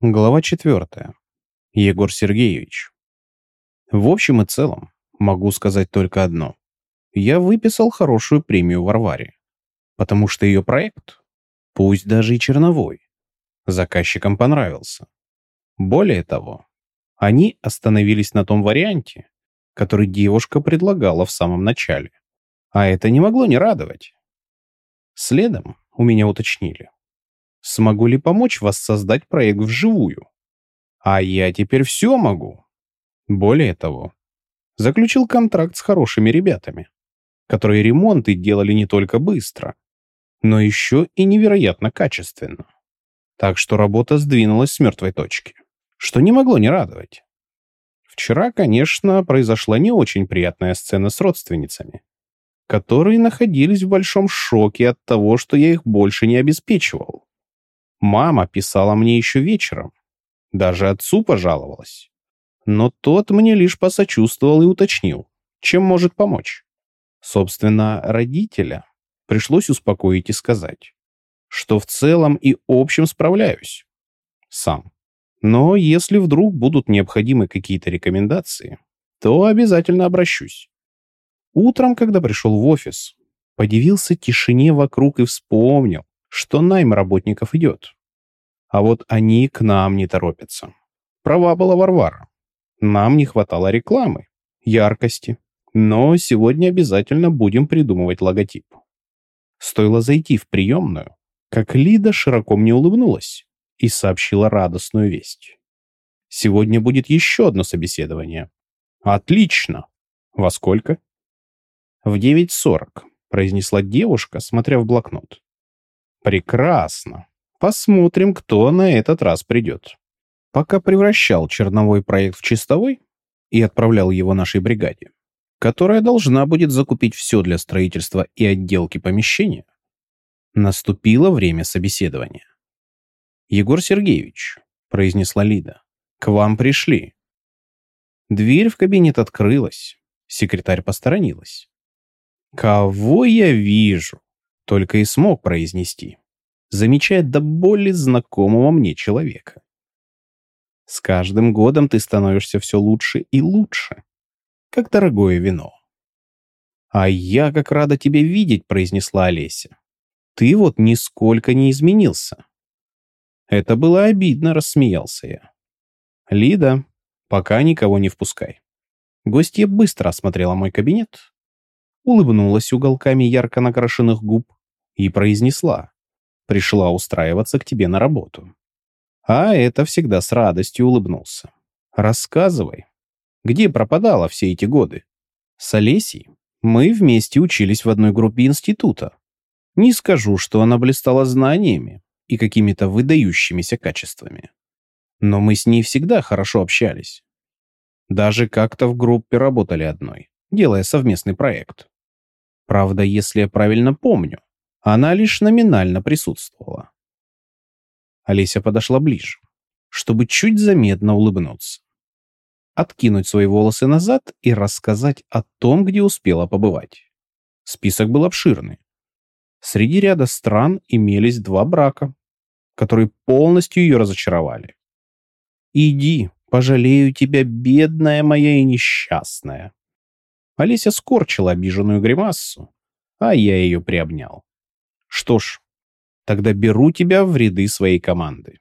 Глава 4. Егор Сергеевич. В общем и целом, могу сказать только одно. Я выписал хорошую премию Варваре, потому что ее проект, пусть даже и черновой, заказчикам понравился. Более того, они остановились на том варианте, который девушка предлагала в самом начале. А это не могло не радовать. Следом у меня уточнили, смогу ли помочь воссоздать проект вживую. А я теперь все могу. Более того, заключил контракт с хорошими ребятами, которые ремонты делали не только быстро, но еще и невероятно качественно. Так что работа сдвинулась с мертвой точки, что не могло не радовать. Вчера, конечно, произошла не очень приятная сцена с родственницами, которые находились в большом шоке от того, что я их больше не обеспечивал. Мама писала мне еще вечером. Даже отцу пожаловалась. Но тот мне лишь посочувствовал и уточнил, чем может помочь. Собственно, родителя пришлось успокоить и сказать, что в целом и общем справляюсь. Сам. Но если вдруг будут необходимы какие-то рекомендации, то обязательно обращусь. Утром, когда пришел в офис, подивился тишине вокруг и вспомнил, что найм работников идет. А вот они к нам не торопятся. Права была Варвара. Нам не хватало рекламы, яркости. Но сегодня обязательно будем придумывать логотип. Стоило зайти в приемную, как Лида широко мне улыбнулась и сообщила радостную весть. Сегодня будет еще одно собеседование. Отлично! Во сколько? В 9.40, произнесла девушка, смотря в блокнот. Прекрасно. Посмотрим, кто на этот раз придет. Пока превращал черновой проект в чистовой и отправлял его нашей бригаде, которая должна будет закупить все для строительства и отделки помещения, наступило время собеседования. «Егор Сергеевич», — произнесла Лида, — «к вам пришли». Дверь в кабинет открылась, секретарь посторонилась. «Кого я вижу?» — только и смог произнести замечая до боли знакомого мне человека. С каждым годом ты становишься все лучше и лучше, как дорогое вино. «А я как рада тебя видеть», — произнесла Олеся. «Ты вот нисколько не изменился». Это было обидно, рассмеялся я. «Лида, пока никого не впускай». Гостья быстро осмотрела мой кабинет, улыбнулась уголками ярко накрашенных губ и произнесла пришла устраиваться к тебе на работу. А это всегда с радостью улыбнулся. Рассказывай, где пропадала все эти годы? С Олесей мы вместе учились в одной группе института. Не скажу, что она блистала знаниями и какими-то выдающимися качествами. Но мы с ней всегда хорошо общались. Даже как-то в группе работали одной, делая совместный проект. Правда, если я правильно помню, она лишь номинально присутствовала. Олеся подошла ближе, чтобы чуть заметно улыбнуться. Откинуть свои волосы назад и рассказать о том, где успела побывать. Список был обширный. Среди ряда стран имелись два брака, которые полностью ее разочаровали. «Иди, пожалею тебя, бедная моя и несчастная». Олеся скорчила обиженную гримассу, а я ее приобнял. Что ж, тогда беру тебя в ряды своей команды.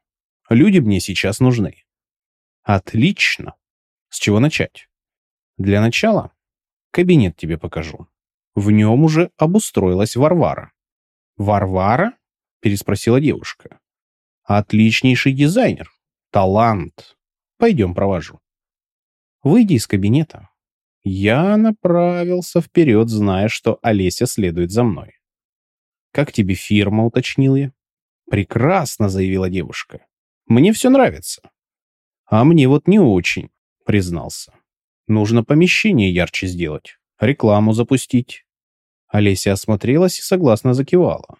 Люди мне сейчас нужны. Отлично. С чего начать? Для начала кабинет тебе покажу. В нем уже обустроилась Варвара. Варвара? Переспросила девушка. Отличнейший дизайнер. Талант. Пойдем провожу. Выйди из кабинета. Я направился вперед, зная, что Олеся следует за мной. «Как тебе фирма?» — уточнил я. «Прекрасно», — заявила девушка. «Мне все нравится». «А мне вот не очень», — признался. «Нужно помещение ярче сделать, рекламу запустить». Олеся осмотрелась и согласно закивала.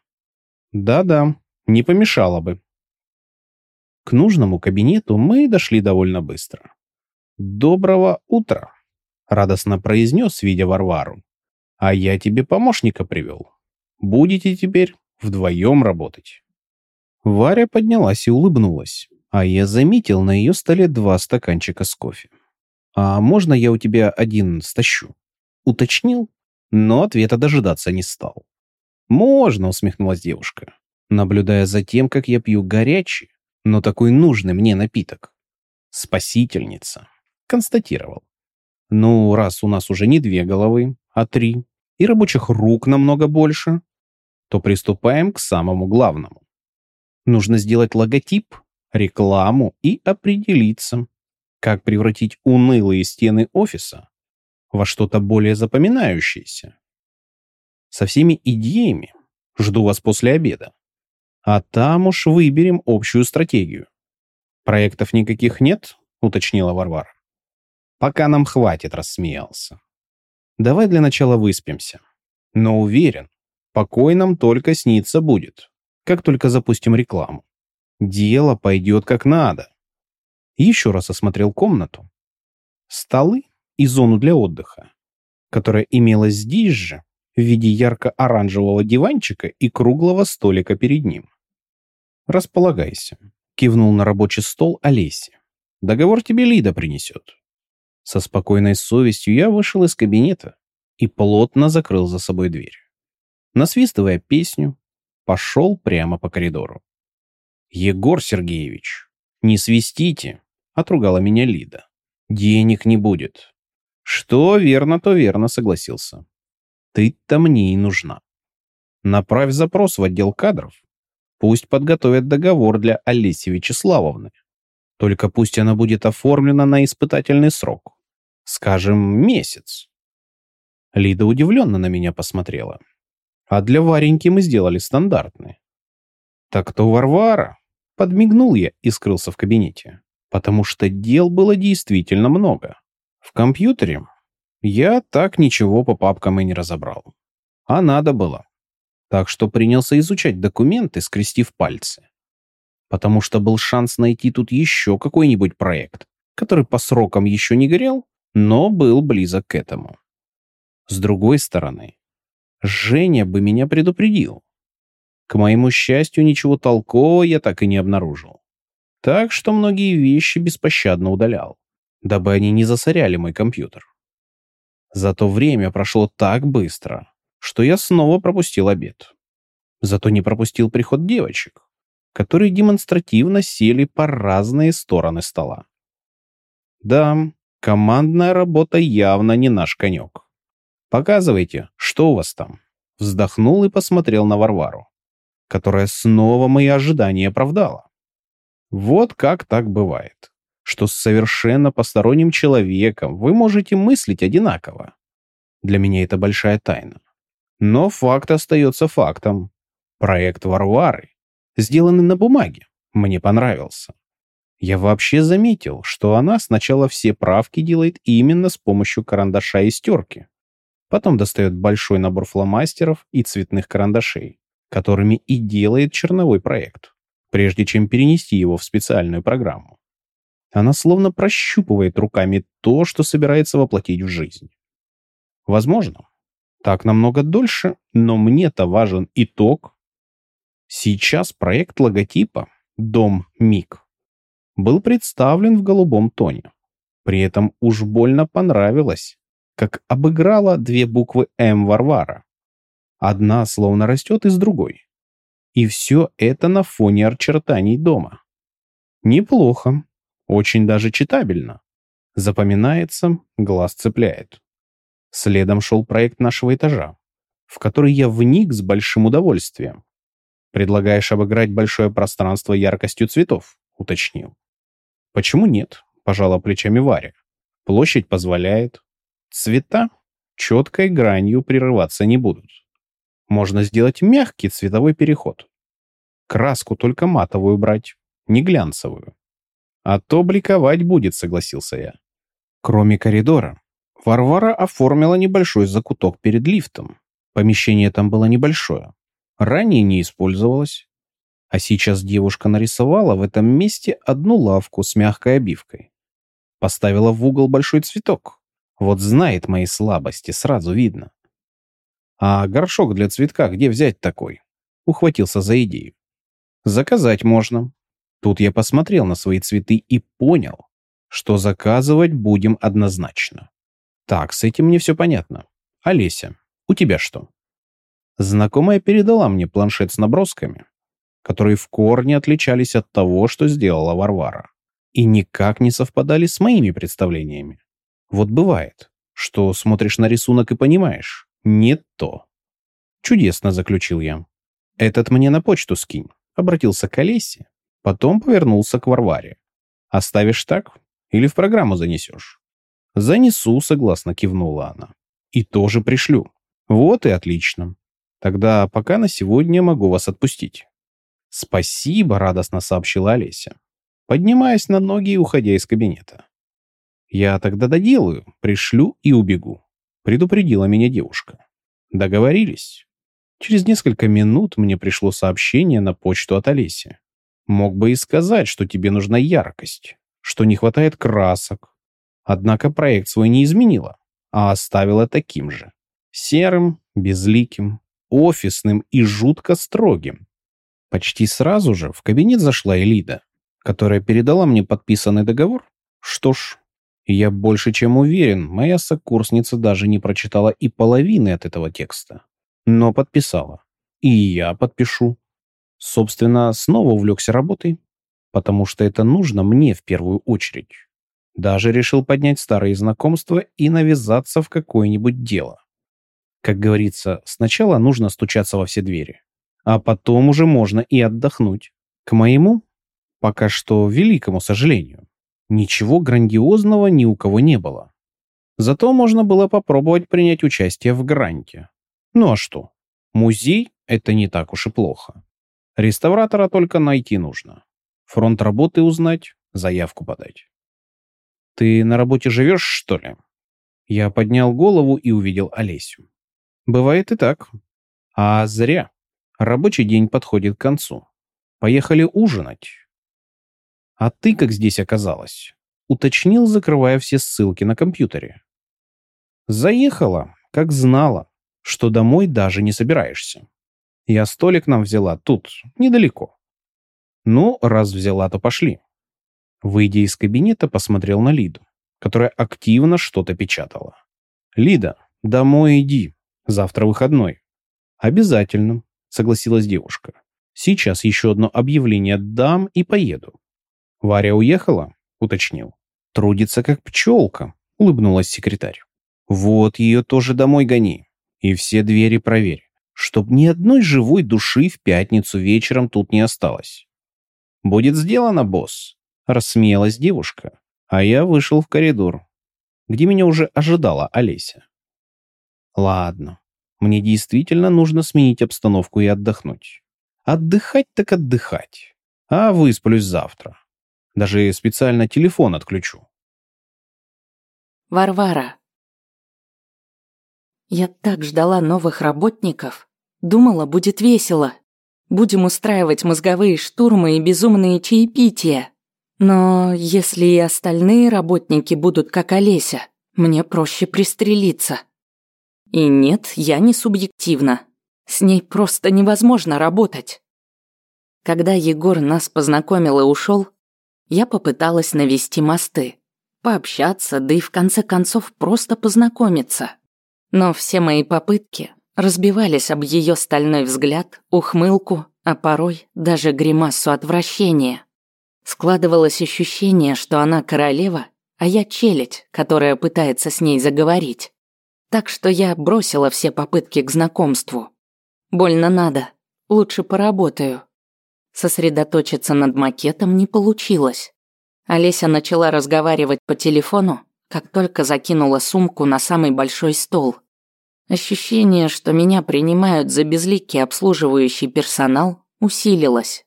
«Да-да, не помешало бы». К нужному кабинету мы дошли довольно быстро. «Доброго утра», — радостно произнес, видя Варвару. «А я тебе помощника привел. Будете теперь вдвоем работать». Варя поднялась и улыбнулась, А я заметил на ее столе два стаканчика с кофе. «А можно я у тебя один стащу?» Уточнил, но ответа дожидаться не стал. «Можно», — усмехнулась девушка, наблюдая за тем, как я пью горячий, но такой нужный мне напиток. «Спасительница», — констатировал. «Ну, раз у нас уже не две головы, а три, и рабочих рук намного больше, то приступаем к самому главному. Нужно сделать логотип, рекламу и определиться, как превратить унылые стены офиса во что-то более запоминающееся. Со всеми идеями жду вас после обеда. А там уж выберем общую стратегию. Проектов никаких нет, уточнила Варвара. Пока нам хватит, рассмеялся. Давай для начала выспимся. Но уверен, покой нам только снится будет, как только запустим рекламу. Дело пойдет как надо. Еще раз осмотрел комнату. Столы и зону для отдыха, которая имелась здесь же, в виде ярко-оранжевого диванчика и круглого столика перед ним. «Располагайся», — кивнул на рабочий стол Олеси. «Договор тебе Лида принесет». Со спокойной совестью я вышел из кабинета и плотно закрыл за собой дверь. Насвистывая песню, пошел прямо по коридору. «Егор Сергеевич, не свистите!» — отругала меня Лида. «Денег не будет». «Что верно, то верно», — согласился. «Ты-то мне и нужна. Направь запрос в отдел кадров. Пусть подготовят договор для Олеси Вячеславовны. Только пусть она будет оформлена на испытательный срок. Скажем, месяц. Лида удивленно на меня посмотрела. А для Вареньки мы сделали стандартный. Так то Варвара. Подмигнул я и скрылся в кабинете. Потому что дел было действительно много. В компьютере я так ничего по папкам и не разобрал. А надо было. Так что принялся изучать документы, скрестив пальцы. Потому что был шанс найти тут еще какой-нибудь проект, который по срокам еще не горел, но был близок к этому. С другой стороны, Женя бы меня предупредил. К моему счастью, ничего толкового я так и не обнаружил. Так что многие вещи беспощадно удалял, дабы они не засоряли мой компьютер. Зато время прошло так быстро, что я снова пропустил обед. Зато не пропустил приход девочек, которые демонстративно сели по разные стороны стола. Да, Командная работа явно не наш конек. Показывайте, что у вас там. Вздохнул и посмотрел на Варвару, которая снова мои ожидания оправдала. Вот как так бывает, что с совершенно посторонним человеком вы можете мыслить одинаково. Для меня это большая тайна. Но факт остается фактом. Проект Варвары, сделанный на бумаге, мне понравился. Я вообще заметил, что она сначала все правки делает именно с помощью карандаша и стерки. Потом достает большой набор фломастеров и цветных карандашей, которыми и делает черновой проект, прежде чем перенести его в специальную программу. Она словно прощупывает руками то, что собирается воплотить в жизнь. Возможно, так намного дольше, но мне-то важен итог. Сейчас проект логотипа «Дом Миг» был представлен в голубом тоне. При этом уж больно понравилось, как обыграла две буквы «М» Варвара. Одна словно растет из другой. И все это на фоне очертаний дома. Неплохо, очень даже читабельно. Запоминается, глаз цепляет. Следом шел проект нашего этажа, в который я вник с большим удовольствием. «Предлагаешь обыграть большое пространство яркостью цветов», — уточнил. Почему нет? Пожала плечами Варя. Площадь позволяет. Цвета четкой гранью прерываться не будут. Можно сделать мягкий цветовой переход. Краску только матовую брать, не глянцевую. А то бликовать будет, согласился я. Кроме коридора, Варвара оформила небольшой закуток перед лифтом. Помещение там было небольшое. Ранее не использовалось, а сейчас девушка нарисовала в этом месте одну лавку с мягкой обивкой. Поставила в угол большой цветок. Вот знает мои слабости, сразу видно. А горшок для цветка где взять такой? Ухватился за идею. Заказать можно. Тут я посмотрел на свои цветы и понял, что заказывать будем однозначно. Так, с этим мне все понятно. Олеся, у тебя что? Знакомая передала мне планшет с набросками, которые в корне отличались от того, что сделала Варвара, и никак не совпадали с моими представлениями. Вот бывает, что смотришь на рисунок и понимаешь, не то. Чудесно, заключил я. Этот мне на почту скинь, обратился к Олесе, потом повернулся к Варваре. Оставишь так или в программу занесешь? Занесу, согласно кивнула она. И тоже пришлю. Вот и отлично. Тогда пока на сегодня могу вас отпустить. Спасибо, радостно сообщила Олеся, поднимаясь на ноги и уходя из кабинета. Я тогда доделаю, пришлю и убегу, предупредила меня девушка. Договорились. Через несколько минут мне пришло сообщение на почту от Олеси. Мог бы и сказать, что тебе нужна яркость, что не хватает красок. Однако проект свой не изменила, а оставила таким же. Серым, безликим, офисным и жутко строгим. Почти сразу же в кабинет зашла Элида, которая передала мне подписанный договор. Что ж, я больше чем уверен, моя сокурсница даже не прочитала и половины от этого текста. Но подписала. И я подпишу. Собственно, снова увлекся работой, потому что это нужно мне в первую очередь. Даже решил поднять старые знакомства и навязаться в какое-нибудь дело. Как говорится, сначала нужно стучаться во все двери, а потом уже можно и отдохнуть. К моему, пока что великому сожалению, ничего грандиозного ни у кого не было. Зато можно было попробовать принять участие в гранте. Ну а что? Музей — это не так уж и плохо. Реставратора только найти нужно. Фронт работы узнать, заявку подать. «Ты на работе живешь, что ли?» Я поднял голову и увидел Олесю. Бывает и так. А зря. Рабочий день подходит к концу. Поехали ужинать. А ты как здесь оказалась? Уточнил, закрывая все ссылки на компьютере. Заехала, как знала, что домой даже не собираешься. Я столик нам взяла тут, недалеко. Ну, раз взяла, то пошли. Выйдя из кабинета, посмотрел на Лиду, которая активно что-то печатала. «Лида, домой иди, Завтра выходной. Обязательно, согласилась девушка. Сейчас еще одно объявление дам и поеду. Варя уехала? Уточнил. Трудится как пчелка, улыбнулась секретарь. Вот ее тоже домой гони. И все двери проверь, чтоб ни одной живой души в пятницу вечером тут не осталось. Будет сделано, босс, рассмеялась девушка, а я вышел в коридор, где меня уже ожидала Олеся. Ладно, мне действительно нужно сменить обстановку и отдохнуть. Отдыхать так отдыхать. А высплюсь завтра. Даже специально телефон отключу. Варвара. Я так ждала новых работников. Думала, будет весело. Будем устраивать мозговые штурмы и безумные чаепития. Но если и остальные работники будут как Олеся, мне проще пристрелиться. И нет, я не субъективна. С ней просто невозможно работать. Когда Егор нас познакомил и ушел, я попыталась навести мосты, пообщаться, да и в конце концов просто познакомиться. Но все мои попытки разбивались об ее стальной взгляд, ухмылку, а порой даже гримасу отвращения. Складывалось ощущение, что она королева, а я челядь, которая пытается с ней заговорить. Так что я бросила все попытки к знакомству. Больно надо. Лучше поработаю. Сосредоточиться над макетом не получилось. Олеся начала разговаривать по телефону, как только закинула сумку на самый большой стол. Ощущение, что меня принимают за безликий обслуживающий персонал, усилилось.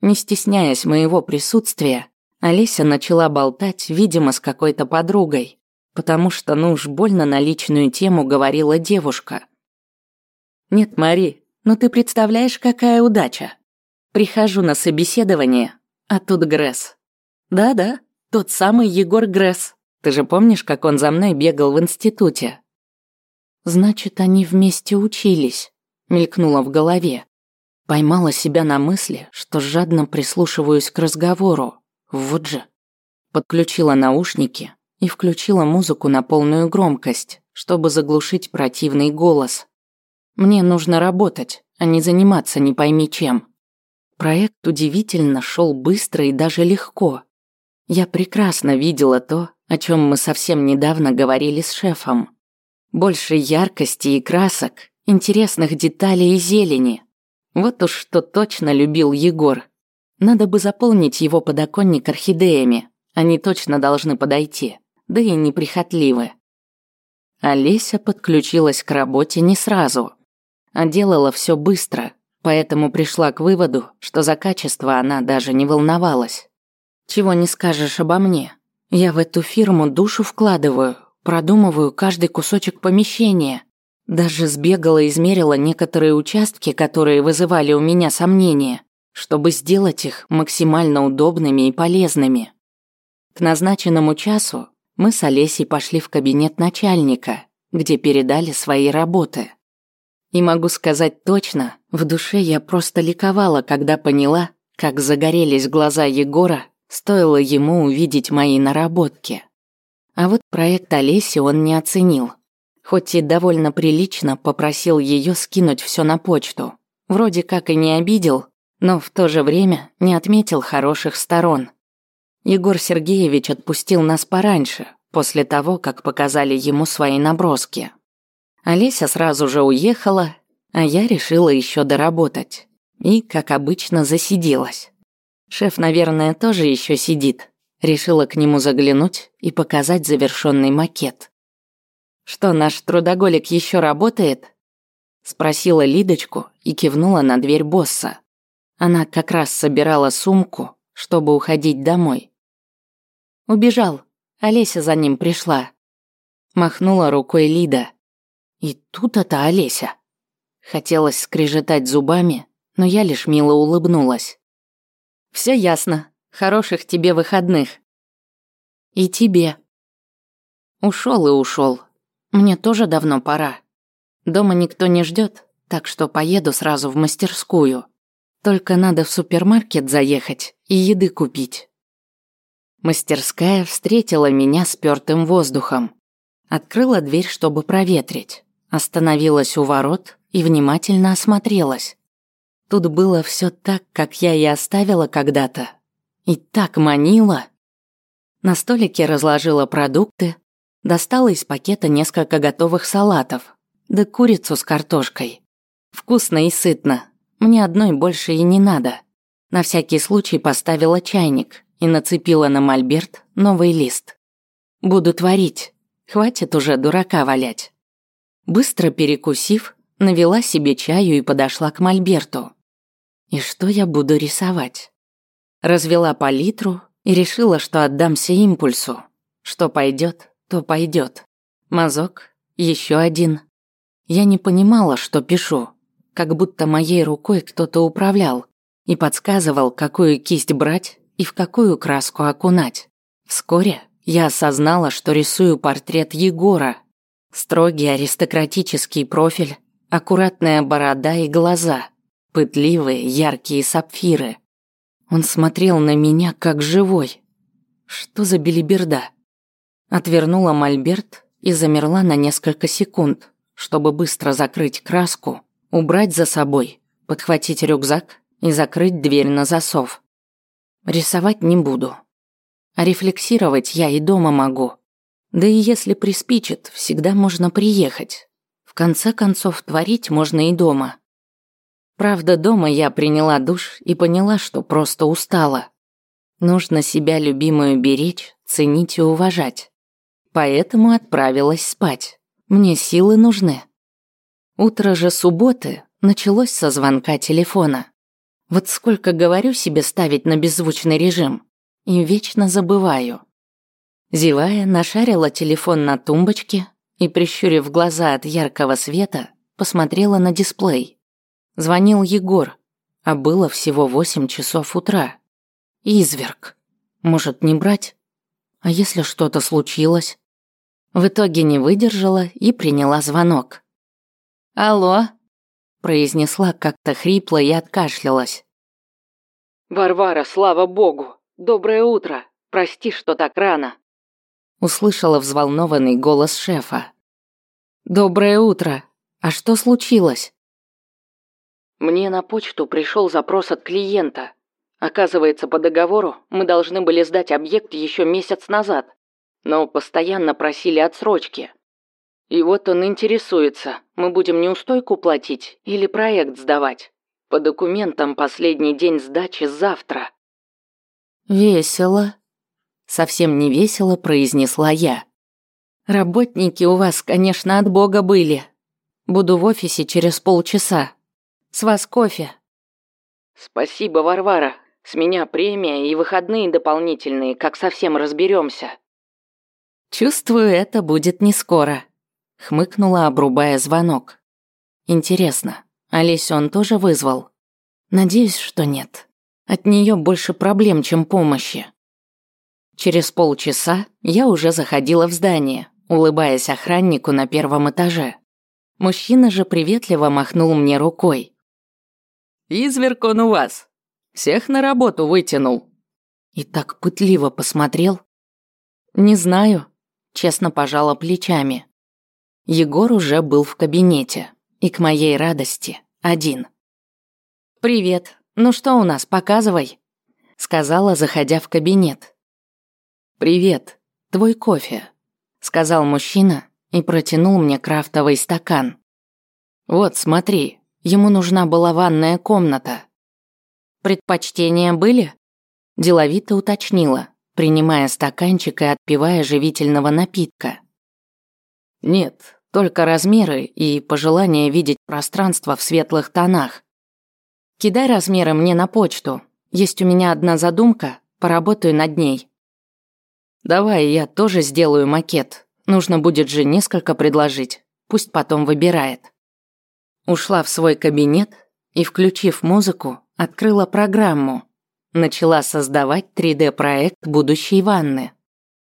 Не стесняясь моего присутствия, Олеся начала болтать, видимо, с какой-то подругой потому что, ну уж больно на личную тему говорила девушка. «Нет, Мари, ну ты представляешь, какая удача. Прихожу на собеседование, а тут Гресс. Да-да, тот самый Егор Гресс. Ты же помнишь, как он за мной бегал в институте?» «Значит, они вместе учились», — мелькнуло в голове. Поймала себя на мысли, что жадно прислушиваюсь к разговору. Вот же. Подключила наушники и включила музыку на полную громкость, чтобы заглушить противный голос. Мне нужно работать, а не заниматься не пойми чем. Проект удивительно шел быстро и даже легко. Я прекрасно видела то, о чем мы совсем недавно говорили с шефом. Больше яркости и красок, интересных деталей и зелени. Вот уж что точно любил Егор. Надо бы заполнить его подоконник орхидеями. Они точно должны подойти, да и неприхотливы. Олеся подключилась к работе не сразу, а делала все быстро, поэтому пришла к выводу, что за качество она даже не волновалась. Чего не скажешь обо мне. Я в эту фирму душу вкладываю, продумываю каждый кусочек помещения. Даже сбегала и измерила некоторые участки, которые вызывали у меня сомнения, чтобы сделать их максимально удобными и полезными. К назначенному часу мы с Олесей пошли в кабинет начальника, где передали свои работы. И могу сказать точно, в душе я просто ликовала, когда поняла, как загорелись глаза Егора Стоило ему увидеть мои наработки. А вот проект Олеси он не оценил. Хоть и довольно прилично попросил ее скинуть все на почту. Вроде как и не обидел, но в то же время не отметил хороших сторон. Егор Сергеевич отпустил нас пораньше, после того, как показали ему свои наброски. Олеся сразу же уехала, а я решила еще доработать. И, как обычно, засиделась. Шеф, наверное, тоже еще сидит. Решила к нему заглянуть и показать завершенный макет. «Что, наш трудоголик еще работает?» Спросила Лидочку и кивнула на дверь босса. Она как раз собирала сумку, чтобы уходить домой. Убежал. Олеся за ним пришла. Махнула рукой Лида. И тут это Олеся. Хотелось скрежетать зубами, но я лишь мило улыбнулась. Все ясно. Хороших тебе выходных. И тебе. Ушел и ушел. Мне тоже давно пора. Дома никто не ждет, так что поеду сразу в мастерскую. Только надо в супермаркет заехать и еды купить. Мастерская встретила меня спёртым воздухом. Открыла дверь, чтобы проветрить. Остановилась у ворот и внимательно осмотрелась. Тут было все так, как я и оставила когда-то. И так манила. На столике разложила продукты, достала из пакета несколько готовых салатов, да курицу с картошкой. Вкусно и сытно. Мне одной больше и не надо. На всякий случай поставила чайник и нацепила на мольберт новый лист. Буду творить. Хватит уже дурака валять. Быстро перекусив, навела себе чаю и подошла к мольберту. И что я буду рисовать? Развела палитру и решила, что отдамся импульсу. Что пойдет, то пойдет. Мазок, еще один. Я не понимала, что пишу. Как будто моей рукой кто-то управлял и подсказывал, какую кисть брать и в какую краску окунать. Вскоре я осознала, что рисую портрет Егора. Строгий аристократический профиль, аккуратная борода и глаза – пытливые, яркие сапфиры. Он смотрел на меня как живой. Что за белиберда? Отвернула мольберт и замерла на несколько секунд, чтобы быстро закрыть краску, убрать за собой, подхватить рюкзак и закрыть дверь на засов. Рисовать не буду. А рефлексировать я и дома могу. Да и если приспичит, всегда можно приехать. В конце концов, творить можно и дома. Правда, дома я приняла душ и поняла, что просто устала. Нужно себя любимую беречь, ценить и уважать. Поэтому отправилась спать. Мне силы нужны. Утро же субботы началось со звонка телефона. Вот сколько говорю себе ставить на беззвучный режим, и вечно забываю. Зевая, нашарила телефон на тумбочке и, прищурив глаза от яркого света, посмотрела на дисплей. Звонил Егор, а было всего восемь часов утра. Изверг. Может, не брать? А если что-то случилось? В итоге не выдержала и приняла звонок. «Алло?» произнесла как-то хрипло и откашлялась. «Варвара, слава богу! Доброе утро! Прости, что так рано!» Услышала взволнованный голос шефа. «Доброе утро! А что случилось?» Мне на почту пришел запрос от клиента. Оказывается, по договору мы должны были сдать объект еще месяц назад, но постоянно просили отсрочки. И вот он интересуется, мы будем неустойку платить или проект сдавать. По документам последний день сдачи завтра. Весело. Совсем не весело произнесла я. Работники у вас, конечно, от бога были. Буду в офисе через полчаса. С вас кофе. Спасибо, Варвара. С меня премия и выходные дополнительные, как совсем разберемся. Чувствую, это будет не скоро. Хмыкнула, обрубая звонок. Интересно, Олесю он тоже вызвал? Надеюсь, что нет. От нее больше проблем, чем помощи. Через полчаса я уже заходила в здание, улыбаясь охраннику на первом этаже. Мужчина же приветливо махнул мне рукой. Изверг он у вас. Всех на работу вытянул. И так пытливо посмотрел. Не знаю, честно пожала плечами. Егор уже был в кабинете, и к моей радости один. «Привет. Ну что у нас, показывай», — сказала, заходя в кабинет. «Привет. Твой кофе», — сказал мужчина и протянул мне крафтовый стакан. «Вот, смотри, Ему нужна была ванная комната. Предпочтения были? Деловито уточнила, принимая стаканчик и отпивая живительного напитка. Нет, только размеры и пожелание видеть пространство в светлых тонах. Кидай размеры мне на почту. Есть у меня одна задумка, поработаю над ней. Давай я тоже сделаю макет. Нужно будет же несколько предложить. Пусть потом выбирает. Ушла в свой кабинет и, включив музыку, открыла программу. Начала создавать 3D-проект будущей ванны.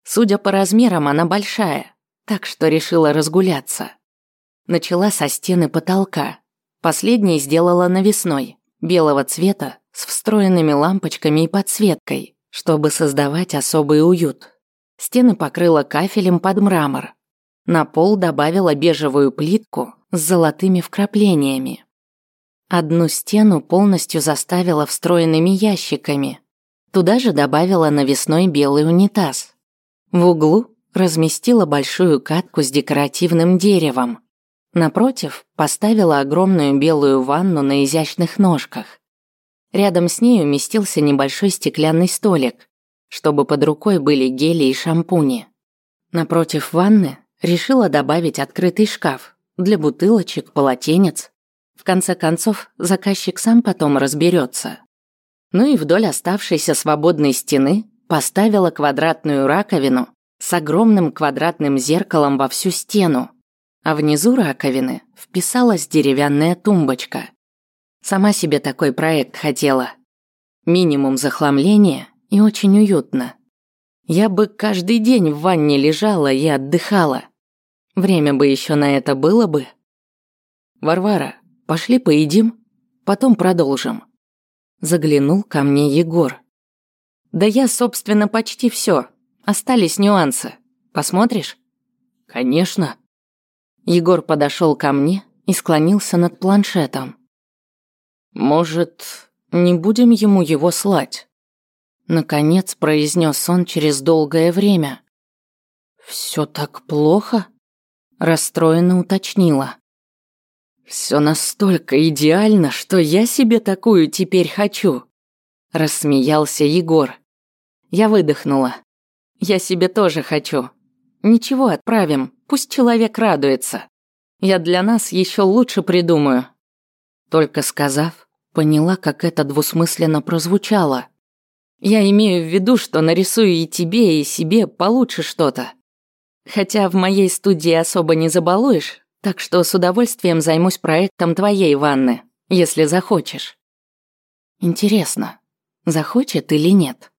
Судя по размерам, она большая, так что решила разгуляться. Начала со стены потолка. Последней сделала навесной, белого цвета, с встроенными лампочками и подсветкой, чтобы создавать особый уют. Стены покрыла кафелем под мрамор. На пол добавила бежевую плитку с золотыми вкраплениями. Одну стену полностью заставила встроенными ящиками. Туда же добавила навесной белый унитаз. В углу разместила большую катку с декоративным деревом. Напротив поставила огромную белую ванну на изящных ножках. Рядом с ней уместился небольшой стеклянный столик, чтобы под рукой были гели и шампуни. Напротив ванны решила добавить открытый шкаф, для бутылочек, полотенец. В конце концов, заказчик сам потом разберется. Ну и вдоль оставшейся свободной стены поставила квадратную раковину с огромным квадратным зеркалом во всю стену, а внизу раковины вписалась деревянная тумбочка. Сама себе такой проект хотела. Минимум захламления и очень уютно. Я бы каждый день в ванне лежала и отдыхала. Время бы еще на это было бы. Варвара, пошли поедим, потом продолжим. Заглянул ко мне Егор. Да я, собственно, почти все. Остались нюансы. Посмотришь? Конечно. Егор подошел ко мне и склонился над планшетом. Может, не будем ему его слать? Наконец произнес он через долгое время. Все так плохо? Расстроенно уточнила. Все настолько идеально, что я себе такую теперь хочу. Рассмеялся Егор. Я выдохнула. Я себе тоже хочу. Ничего, отправим, пусть человек радуется. Я для нас еще лучше придумаю. Только сказав, поняла, как это двусмысленно прозвучало. Я имею в виду, что нарисую и тебе, и себе получше что-то. Хотя в моей студии особо не забалуешь, так что с удовольствием займусь проектом твоей ванны, если захочешь. Интересно, захочет или нет?